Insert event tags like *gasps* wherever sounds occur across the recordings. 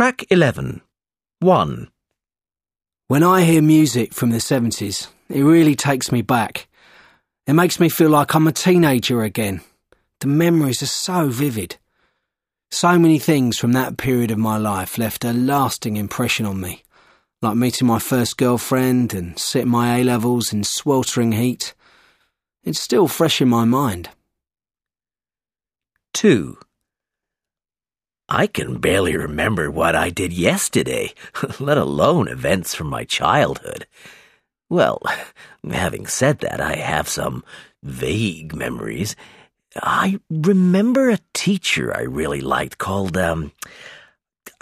Track 11. 1. When I hear music from the 70s, it really takes me back. It makes me feel like I'm a teenager again. The memories are so vivid. So many things from that period of my life left a lasting impression on me, like meeting my first girlfriend and sitting my A levels in sweltering heat. It's still fresh in my mind. 2. I can barely remember what I did yesterday, *laughs* let alone events from my childhood. Well, *laughs* having said that, I have some vague memories. I remember a teacher I really liked called, um,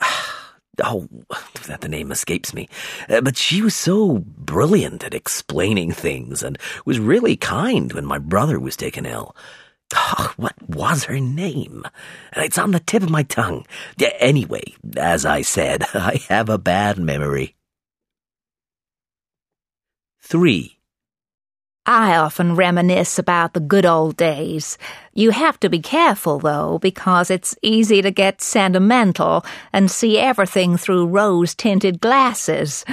*sighs* oh, *sighs* that the name escapes me. Uh, but she was so brilliant at explaining things and was really kind when my brother was taken ill. Oh, what was her name? It's on the tip of my tongue. Anyway, as I said, *laughs* I have a bad memory. 3. I often reminisce about the good old days. You have to be careful, though, because it's easy to get sentimental and see everything through rose tinted glasses.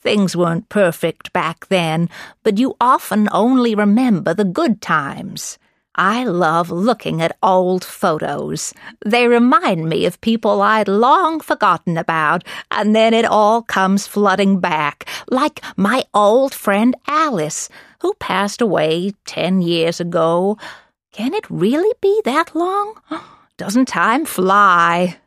Things weren't perfect back then, but you often only remember the good times. I love looking at old photos. They remind me of people I'd long forgotten about, and then it all comes flooding back, like my old friend Alice, who passed away ten years ago. Can it really be that long? *gasps* Doesn't time fly?